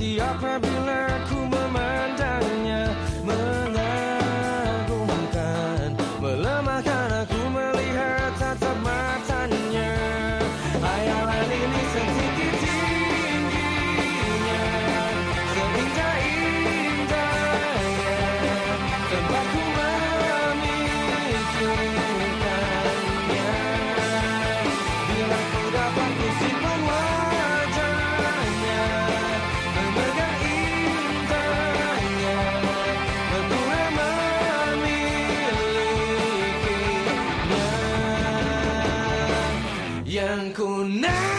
Setiap apabila aku memandangnya Mengagumkan Melemahkan aku melihat tatap matanya. Hayalan ini sedikit yang ku nanti